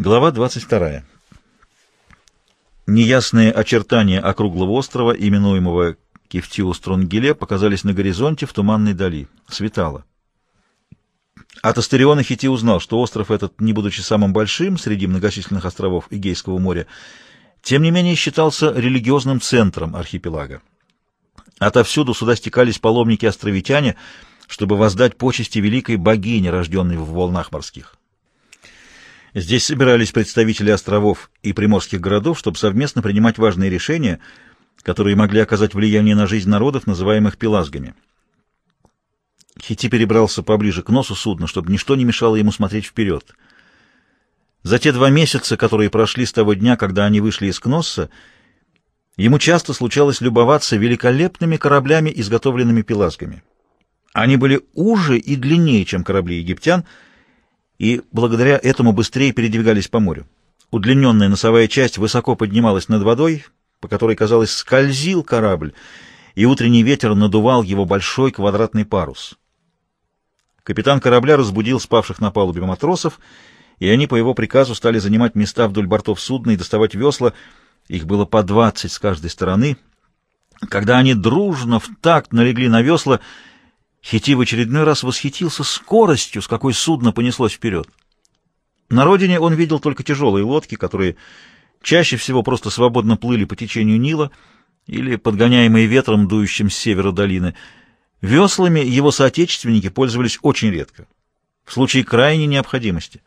Глава 22. Неясные очертания округлого острова, именуемого Кефтиу-Стронгеле, показались на горизонте в туманной дали. Светало. От Астериона Хити узнал, что остров этот, не будучи самым большим среди многочисленных островов Эгейского моря, тем не менее считался религиозным центром архипелага. Отовсюду сюда стекались паломники-островитяне, чтобы воздать почести великой богине, рожденной в волнах морских. Здесь собирались представители островов и приморских городов, чтобы совместно принимать важные решения, которые могли оказать влияние на жизнь народов, называемых пелазгами. Хити перебрался поближе к носу судна, чтобы ничто не мешало ему смотреть вперед. За те два месяца, которые прошли с того дня, когда они вышли из Кносса, ему часто случалось любоваться великолепными кораблями, изготовленными пелазгами. Они были уже и длиннее, чем корабли египтян, и благодаря этому быстрее передвигались по морю. Удлиненная носовая часть высоко поднималась над водой, по которой, казалось, скользил корабль, и утренний ветер надувал его большой квадратный парус. Капитан корабля разбудил спавших на палубе матросов, и они по его приказу стали занимать места вдоль бортов судна и доставать весла. Их было по двадцать с каждой стороны. Когда они дружно в такт налегли на весла, Хити в очередной раз восхитился скоростью, с какой судно понеслось вперед. На родине он видел только тяжелые лодки, которые чаще всего просто свободно плыли по течению Нила или подгоняемые ветром, дующим с севера долины. Веслами его соотечественники пользовались очень редко, в случае крайней необходимости.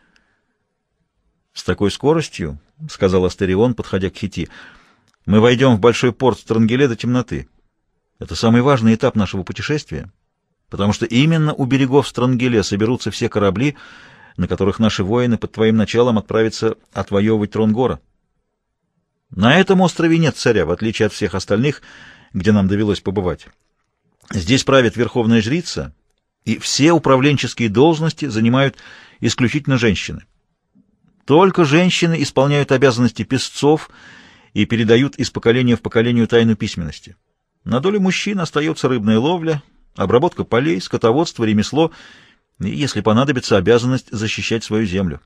«С такой скоростью, — сказал Астерион, подходя к Хити, — мы войдем в большой порт Странгеле до темноты. Это самый важный этап нашего путешествия» потому что именно у берегов Странгеле соберутся все корабли, на которых наши воины под твоим началом отправятся отвоевывать трон Гора. На этом острове нет царя, в отличие от всех остальных, где нам довелось побывать. Здесь правит верховная жрица, и все управленческие должности занимают исключительно женщины. Только женщины исполняют обязанности песцов и передают из поколения в поколение тайну письменности. На долю мужчин остается рыбная ловля, обработка полей, скотоводство, ремесло и, если понадобится, обязанность защищать свою землю.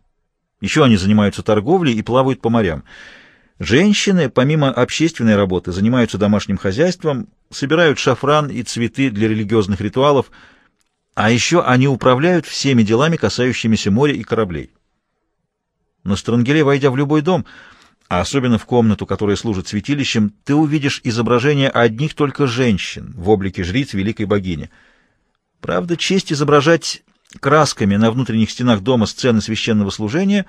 Еще они занимаются торговлей и плавают по морям. Женщины, помимо общественной работы, занимаются домашним хозяйством, собирают шафран и цветы для религиозных ритуалов, а еще они управляют всеми делами, касающимися моря и кораблей. На Странгеле, войдя в любой дом, а особенно в комнату, которая служит святилищем, ты увидишь изображение одних только женщин в облике жриц великой богини. Правда, честь изображать красками на внутренних стенах дома сцены священного служения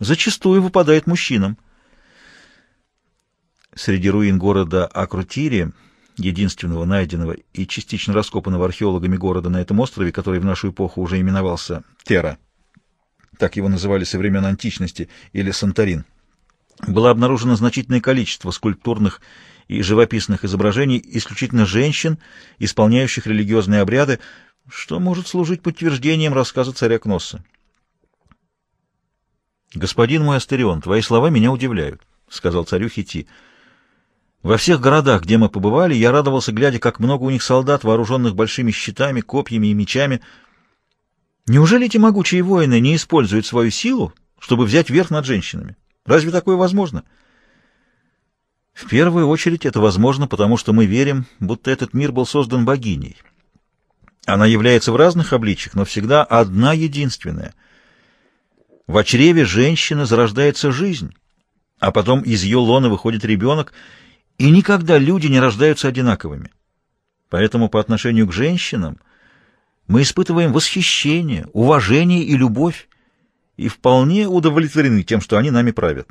зачастую выпадает мужчинам. Среди руин города Акрутири, единственного найденного и частично раскопанного археологами города на этом острове, который в нашу эпоху уже именовался Тера, так его называли со времен античности, или Санторин, было обнаружено значительное количество скульптурных и живописных изображений исключительно женщин, исполняющих религиозные обряды, что может служить подтверждением рассказа царя Кносса. «Господин мой Астерион, твои слова меня удивляют», — сказал царю Хити. «Во всех городах, где мы побывали, я радовался, глядя, как много у них солдат, вооруженных большими щитами, копьями и мечами. Неужели эти могучие воины не используют свою силу, чтобы взять верх над женщинами?» Разве такое возможно? В первую очередь это возможно, потому что мы верим, будто этот мир был создан богиней. Она является в разных обличьях, но всегда одна единственная. В чреве женщины зарождается жизнь, а потом из ее лона выходит ребенок, и никогда люди не рождаются одинаковыми. Поэтому по отношению к женщинам мы испытываем восхищение, уважение и любовь, и вполне удовлетворены тем, что они нами правят.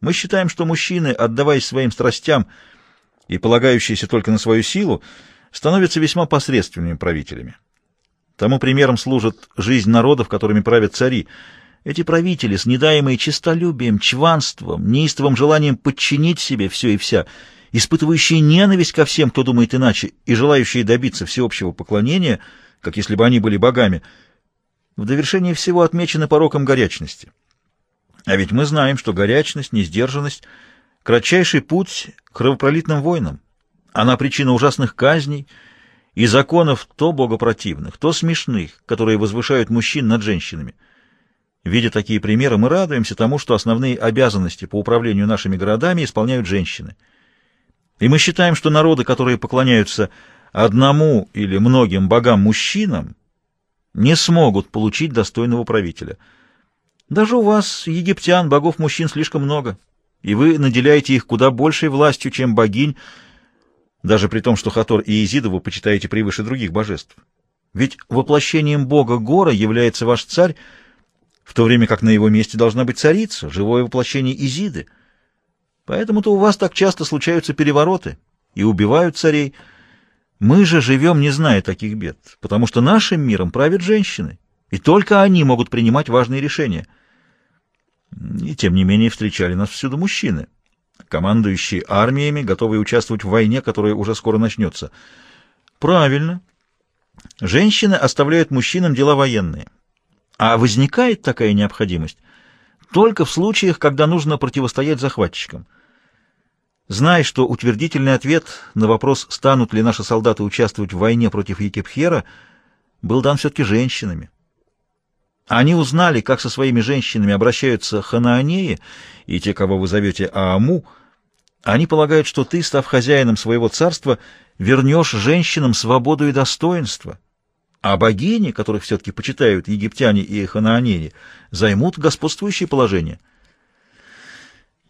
Мы считаем, что мужчины, отдаваясь своим страстям и полагающиеся только на свою силу, становятся весьма посредственными правителями. Тому примером служит жизнь народов, которыми правят цари. Эти правители, снедаемые честолюбием, чванством, неистовым желанием подчинить себе все и вся, испытывающие ненависть ко всем, кто думает иначе, и желающие добиться всеобщего поклонения, как если бы они были богами — в довершение всего отмечены пороком горячности. А ведь мы знаем, что горячность, несдержанность — кратчайший путь к кровопролитным войнам. Она причина ужасных казней и законов то богопротивных, то смешных, которые возвышают мужчин над женщинами. Видя такие примеры, мы радуемся тому, что основные обязанности по управлению нашими городами исполняют женщины. И мы считаем, что народы, которые поклоняются одному или многим богам-мужчинам, не смогут получить достойного правителя. Даже у вас, египтян, богов-мужчин слишком много, и вы наделяете их куда большей властью, чем богинь, даже при том, что Хатор и Изиду вы почитаете превыше других божеств. Ведь воплощением бога Гора является ваш царь, в то время как на его месте должна быть царица, живое воплощение Изиды. Поэтому-то у вас так часто случаются перевороты и убивают царей. Мы же живем, не зная таких бед, потому что нашим миром правят женщины, и только они могут принимать важные решения. И тем не менее встречали нас всюду мужчины, командующие армиями, готовые участвовать в войне, которая уже скоро начнется. Правильно. Женщины оставляют мужчинам дела военные. А возникает такая необходимость только в случаях, когда нужно противостоять захватчикам. Зная, что утвердительный ответ на вопрос, станут ли наши солдаты участвовать в войне против Екипхера, был дан все-таки женщинами. Они узнали, как со своими женщинами обращаются ханаанеи и те, кого вы зовете Ааму. Они полагают, что ты, став хозяином своего царства, вернешь женщинам свободу и достоинство, а богини, которых все-таки почитают египтяне и ханаанеи, займут господствующее положение.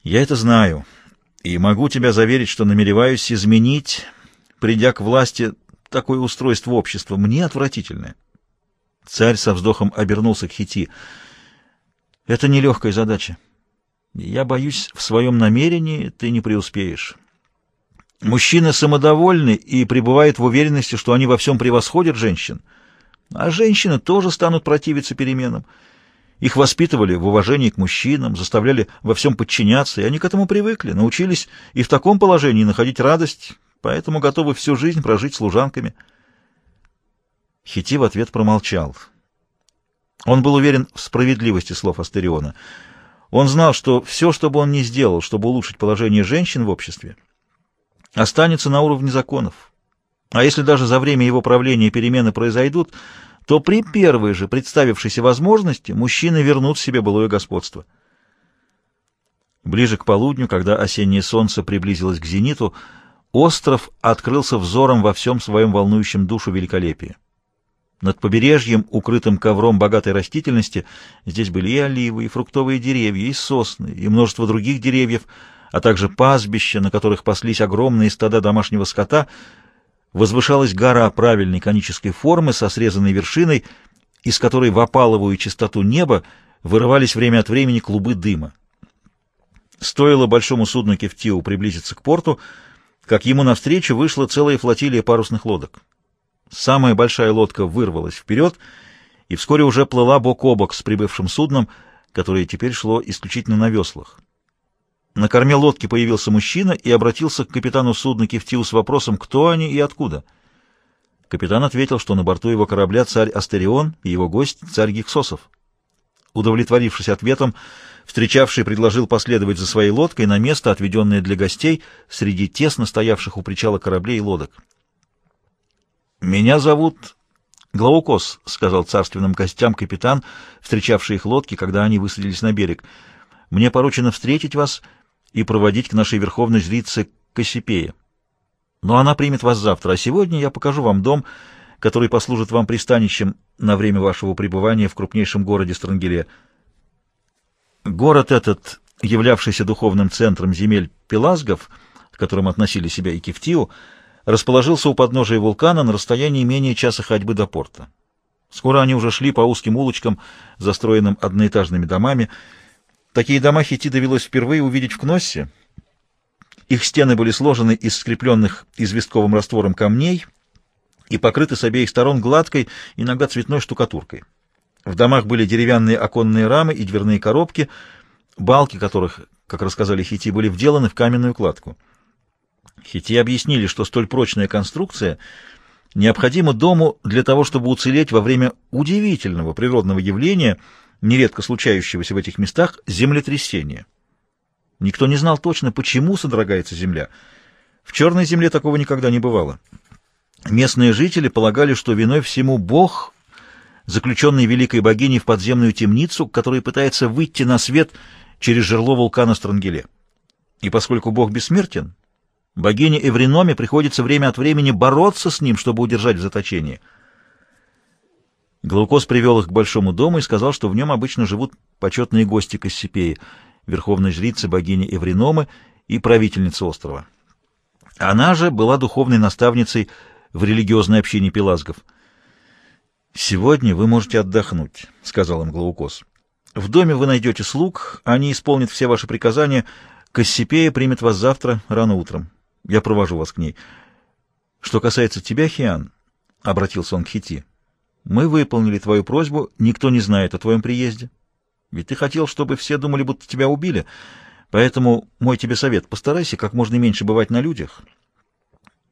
Я это знаю, и могу тебя заверить, что намереваюсь изменить, придя к власти, такое устройство общества, мне отвратительное. Царь со вздохом обернулся к Хити. Это нелегкая задача. Я боюсь, в своем намерении ты не преуспеешь. Мужчины самодовольны и пребывают в уверенности, что они во всем превосходят женщин — а женщины тоже станут противиться переменам. Их воспитывали в уважении к мужчинам, заставляли во всем подчиняться, и они к этому привыкли, научились и в таком положении находить радость, поэтому готовы всю жизнь прожить служанками. Хити в ответ промолчал. Он был уверен в справедливости слов Астериона. Он знал, что все, что бы он ни сделал, чтобы улучшить положение женщин в обществе, останется на уровне законов. А если даже за время его правления перемены произойдут, то при первой же представившейся возможности мужчины вернут себе былое господство. Ближе к полудню, когда осеннее солнце приблизилось к зениту, остров открылся взором во всем своем волнующем душу великолепии. Над побережьем, укрытым ковром богатой растительности, здесь были и оливы, и фруктовые деревья, и сосны, и множество других деревьев, а также пастбища, на которых паслись огромные стада домашнего скота — возвышалась гора правильной конической формы со срезанной вершиной, из которой в опаловую чистоту неба вырывались время от времени клубы дыма. Стоило большому судну Кефтиу приблизиться к порту, как ему навстречу вышла целая флотилия парусных лодок. Самая большая лодка вырвалась вперед и вскоре уже плыла бок о бок с прибывшим судном, которое теперь шло исключительно на веслах. На корме лодки появился мужчина и обратился к капитану судна Кефтиу с вопросом, кто они и откуда. Капитан ответил, что на борту его корабля царь Астерион и его гость царь Гиксосов. Удовлетворившись ответом, встречавший предложил последовать за своей лодкой на место, отведенное для гостей, среди тесно стоявших у причала кораблей и лодок. «Меня зовут Глаукос», — сказал царственным гостям капитан, встречавший их лодки, когда они высадились на берег. «Мне поручено встретить вас и проводить к нашей верховной жрице Кассипея. Но она примет вас завтра, а сегодня я покажу вам дом, который послужит вам пристанищем на время вашего пребывания в крупнейшем городе Странгеле. Город этот, являвшийся духовным центром земель Пелазгов, к которым относили себя и Кефтиу, расположился у подножия вулкана на расстоянии менее часа ходьбы до порта. Скоро они уже шли по узким улочкам, застроенным одноэтажными домами, Такие дома Хити довелось впервые увидеть в Кноссе. Их стены были сложены из скрепленных известковым раствором камней и покрыты с обеих сторон гладкой, иногда цветной штукатуркой. В домах были деревянные оконные рамы и дверные коробки, балки которых, как рассказали Хити, были вделаны в каменную кладку. Хити объяснили, что столь прочная конструкция необходима дому для того, чтобы уцелеть во время удивительного природного явления — нередко случающегося в этих местах, землетрясения. Никто не знал точно, почему содрогается земля. В черной земле такого никогда не бывало. Местные жители полагали, что виной всему Бог заключенный великой богиней в подземную темницу, которая пытается выйти на свет через жерло вулкана Странгеле. И поскольку бог бессмертен, богине Эвриноме приходится время от времени бороться с ним, чтобы удержать в заточении. Глаукос привел их к большому дому и сказал, что в нем обычно живут почетные гости Кассипеи, верховной жрицы богини Эвриномы и правительницы острова. Она же была духовной наставницей в религиозной общине пелазгов. «Сегодня вы можете отдохнуть», — сказал им Глаукос. «В доме вы найдете слуг, они исполнят все ваши приказания. Кассипея примет вас завтра рано утром. Я провожу вас к ней. Что касается тебя, Хиан, — обратился он к Хити, — мы выполнили твою просьбу, никто не знает о твоем приезде. Ведь ты хотел, чтобы все думали, будто тебя убили». Поэтому мой тебе совет — постарайся как можно меньше бывать на людях.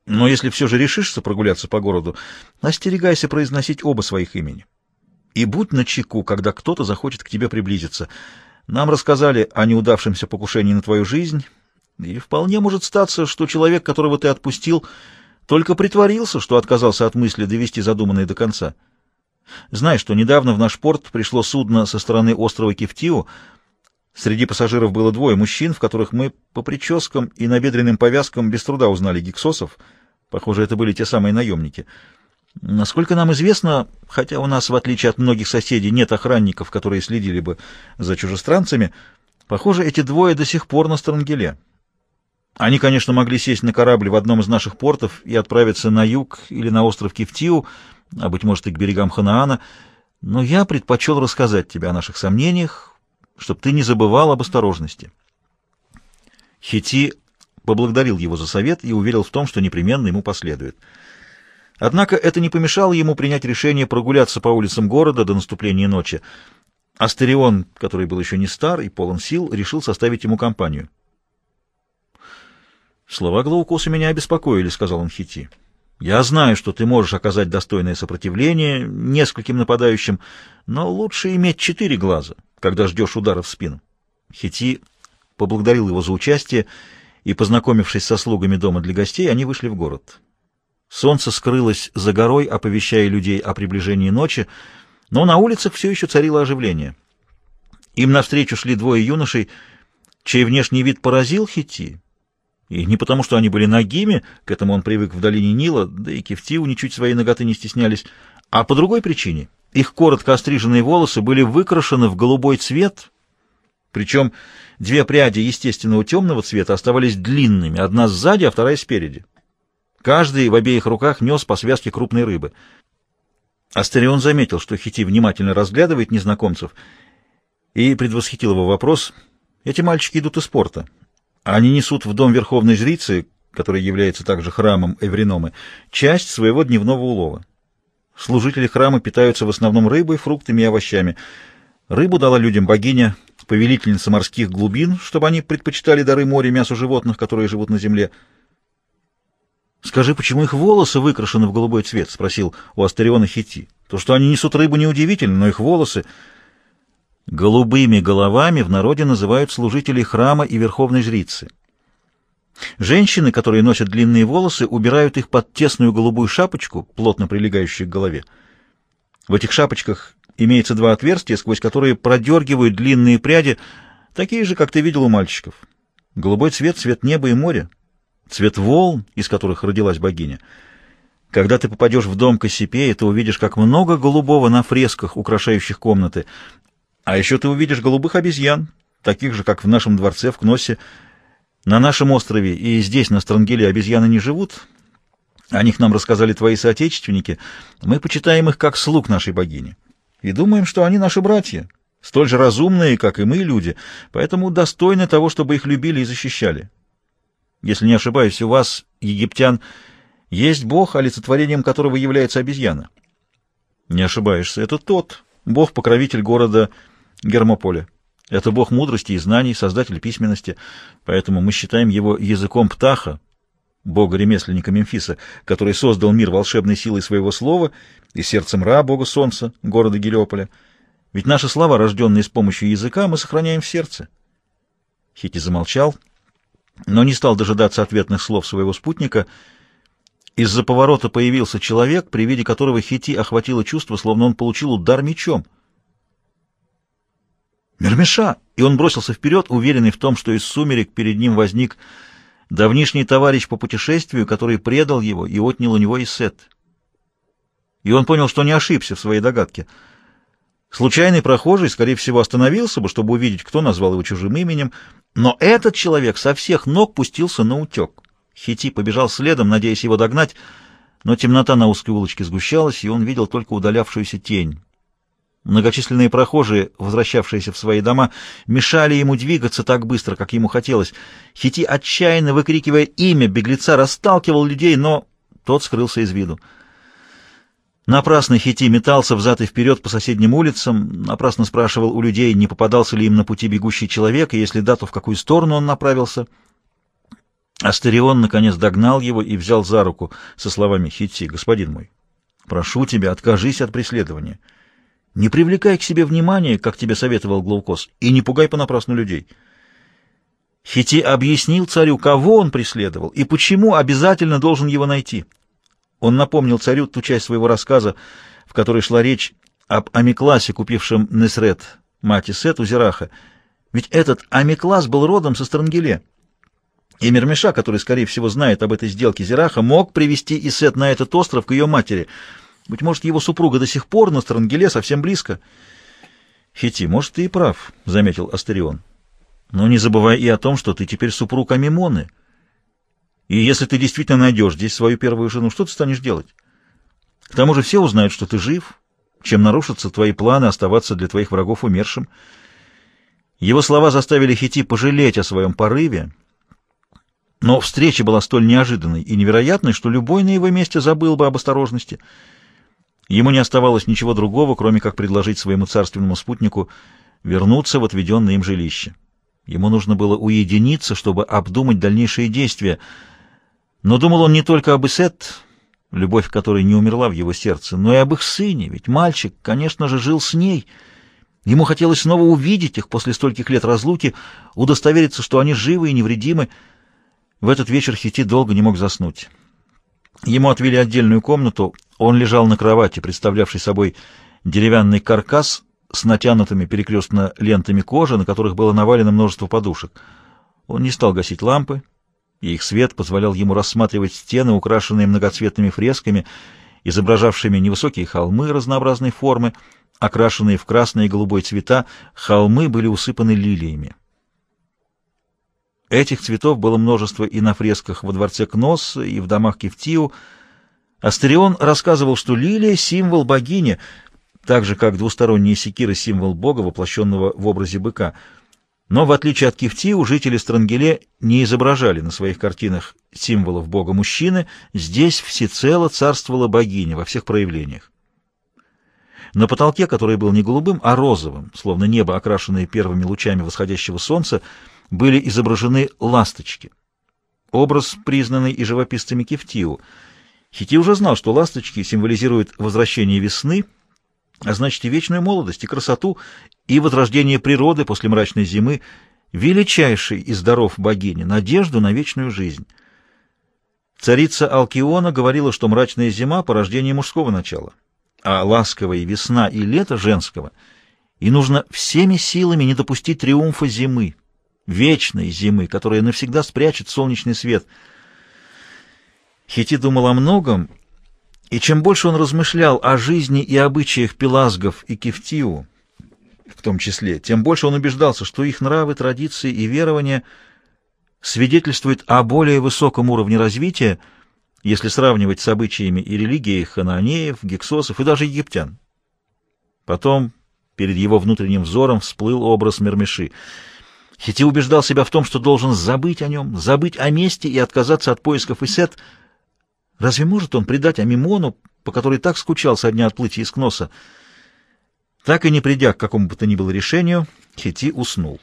Но если все же решишься прогуляться по городу, остерегайся произносить оба своих имени. И будь начеку, когда кто-то захочет к тебе приблизиться. Нам рассказали о неудавшемся покушении на твою жизнь, и вполне может статься, что человек, которого ты отпустил, только притворился, что отказался от мысли довести задуманное до конца. Знай, что недавно в наш порт пришло судно со стороны острова Кефтиу, Среди пассажиров было двое мужчин, в которых мы по прическам и набедренным повязкам без труда узнали гиксосов. Похоже, это были те самые наемники. Насколько нам известно, хотя у нас, в отличие от многих соседей, нет охранников, которые следили бы за чужестранцами, похоже, эти двое до сих пор на Странгеле. Они, конечно, могли сесть на корабль в одном из наших портов и отправиться на юг или на остров Кефтиу, а, быть может, и к берегам Ханаана, но я предпочел рассказать тебе о наших сомнениях, чтобы ты не забывал об осторожности. Хити поблагодарил его за совет и уверил в том, что непременно ему последует. Однако это не помешало ему принять решение прогуляться по улицам города до наступления ночи. Астерион, который был еще не стар и полон сил, решил составить ему компанию. «Слова Глаукоса меня обеспокоили», — сказал он Хити. «Я знаю, что ты можешь оказать достойное сопротивление нескольким нападающим, но лучше иметь четыре глаза, когда ждешь удара в спину. Хити поблагодарил его за участие, и, познакомившись со слугами дома для гостей, они вышли в город. Солнце скрылось за горой, оповещая людей о приближении ночи, но на улицах все еще царило оживление. Им навстречу шли двое юношей, чей внешний вид поразил Хити. И не потому, что они были нагими, к этому он привык в долине Нила, да и Кефтиву ничуть своей ноготы не стеснялись, а по другой причине — их коротко остриженные волосы были выкрашены в голубой цвет, причем две пряди естественного темного цвета оставались длинными, одна сзади, а вторая спереди. Каждый в обеих руках нес по связке крупной рыбы. Астерион заметил, что Хити внимательно разглядывает незнакомцев, и предвосхитил его вопрос. Эти мальчики идут из порта. Они несут в дом Верховной Жрицы, который является также храмом Эвриномы, часть своего дневного улова. Служители храма питаются в основном рыбой, фруктами и овощами. Рыбу дала людям богиня, повелительница морских глубин, чтобы они предпочитали дары моря мясу животных, которые живут на земле. «Скажи, почему их волосы выкрашены в голубой цвет?» — спросил у Астериона Хити. «То, что они несут рыбу, неудивительно, но их волосы...» Голубыми головами в народе называют служителей храма и верховной жрицы. Женщины, которые носят длинные волосы, убирают их под тесную голубую шапочку, плотно прилегающую к голове. В этих шапочках имеется два отверстия, сквозь которые продергивают длинные пряди, такие же, как ты видел у мальчиков. Голубой цвет — цвет неба и моря, цвет волн, из которых родилась богиня. Когда ты попадешь в дом Кассипея, ты увидишь, как много голубого на фресках, украшающих комнаты. А еще ты увидишь голубых обезьян, таких же, как в нашем дворце в Кносе, на нашем острове и здесь, на Странгеле, обезьяны не живут. О них нам рассказали твои соотечественники. Мы почитаем их как слуг нашей богини. И думаем, что они наши братья, столь же разумные, как и мы, люди, поэтому достойны того, чтобы их любили и защищали. Если не ошибаюсь, у вас, египтян, есть бог, олицетворением которого является обезьяна. Не ошибаешься, это тот, бог-покровитель города Гермополя. Это бог мудрости и знаний, создатель письменности, поэтому мы считаем его языком Птаха, бога-ремесленника Мемфиса, который создал мир волшебной силой своего слова и сердцем Ра, бога солнца, города Гелиополя. Ведь наши слова, рожденные с помощью языка, мы сохраняем в сердце. Хити замолчал, но не стал дожидаться ответных слов своего спутника. Из-за поворота появился человек, при виде которого Хити охватило чувство, словно он получил удар мечом. «Мермеша!» И он бросился вперед, уверенный в том, что из сумерек перед ним возник давнишний товарищ по путешествию, который предал его и отнял у него Исет. И он понял, что не ошибся в своей догадке. Случайный прохожий, скорее всего, остановился бы, чтобы увидеть, кто назвал его чужим именем, но этот человек со всех ног пустился на утек. Хити побежал следом, надеясь его догнать, но темнота на узкой улочке сгущалась, и он видел только удалявшуюся тень. Многочисленные прохожие, возвращавшиеся в свои дома, мешали ему двигаться так быстро, как ему хотелось. Хити, отчаянно выкрикивая имя беглеца, расталкивал людей, но тот скрылся из виду. Напрасно Хити метался взад и вперед по соседним улицам, напрасно спрашивал у людей, не попадался ли им на пути бегущий человек, и если да, то в какую сторону он направился. Астерион, наконец, догнал его и взял за руку со словами «Хити, господин мой, прошу тебя, откажись от преследования». Не привлекай к себе внимания, как тебе советовал Глаукос, и не пугай понапрасну людей. Хити объяснил царю, кого он преследовал и почему обязательно должен его найти. Он напомнил царю ту часть своего рассказа, в которой шла речь об Амикласе, купившем Несрет, мать Исет у Зераха. Ведь этот Амиклас был родом со Странгеле. И Мермеша, который, скорее всего, знает об этой сделке Зераха, мог привести Исет на этот остров к ее матери — быть может, его супруга до сих пор на Странгеле совсем близко. Хити, может, ты и прав, — заметил Астерион. Но не забывай и о том, что ты теперь супруг Амимоны. И если ты действительно найдешь здесь свою первую жену, что ты станешь делать? К тому же все узнают, что ты жив, чем нарушатся твои планы оставаться для твоих врагов умершим. Его слова заставили Хити пожалеть о своем порыве, но встреча была столь неожиданной и невероятной, что любой на его месте забыл бы об осторожности — Ему не оставалось ничего другого, кроме как предложить своему царственному спутнику вернуться в отведенное им жилище. Ему нужно было уединиться, чтобы обдумать дальнейшие действия. Но думал он не только об Исет, любовь которой не умерла в его сердце, но и об их сыне, ведь мальчик, конечно же, жил с ней. Ему хотелось снова увидеть их после стольких лет разлуки, удостовериться, что они живы и невредимы. В этот вечер Хити долго не мог заснуть. Ему отвели отдельную комнату, он лежал на кровати, представлявшей собой деревянный каркас с натянутыми перекрестно лентами кожи, на которых было навалено множество подушек. Он не стал гасить лампы, и их свет позволял ему рассматривать стены, украшенные многоцветными фресками, изображавшими невысокие холмы разнообразной формы, окрашенные в красный и голубой цвета, холмы были усыпаны лилиями. Этих цветов было множество и на фресках во дворце Кносса, и в домах Кефтиу, Астерион рассказывал, что лилия — символ богини, так же, как двусторонние секиры — символ бога, воплощенного в образе быка. Но, в отличие от Кефтиу, жители Странгеле не изображали на своих картинах символов бога-мужчины, здесь всецело царствовала богиня во всех проявлениях. На потолке, который был не голубым, а розовым, словно небо, окрашенное первыми лучами восходящего солнца, были изображены ласточки. Образ, признанный и живописцами Кефтиу — Хити уже знал, что ласточки символизируют возвращение весны, а значит и вечную молодость, и красоту, и возрождение природы после мрачной зимы, величайший из даров богини, надежду на вечную жизнь. Царица Алкиона говорила, что мрачная зима — порождение мужского начала, а ласковая весна и лето — женского, и нужно всеми силами не допустить триумфа зимы, вечной зимы, которая навсегда спрячет солнечный свет — Хити думал о многом, и чем больше он размышлял о жизни и обычаях пелазгов и кефтиу, в том числе, тем больше он убеждался, что их нравы, традиции и верования свидетельствуют о более высоком уровне развития, если сравнивать с обычаями и религией ханаанеев, гексосов и даже египтян. Потом перед его внутренним взором всплыл образ Мермеши. Хити убеждал себя в том, что должен забыть о нем, забыть о месте и отказаться от поисков Исет — Разве может он предать Амимону, по которой так скучал со дня отплытия из Кноса? Так и не придя к какому бы то ни было решению, Хити уснул.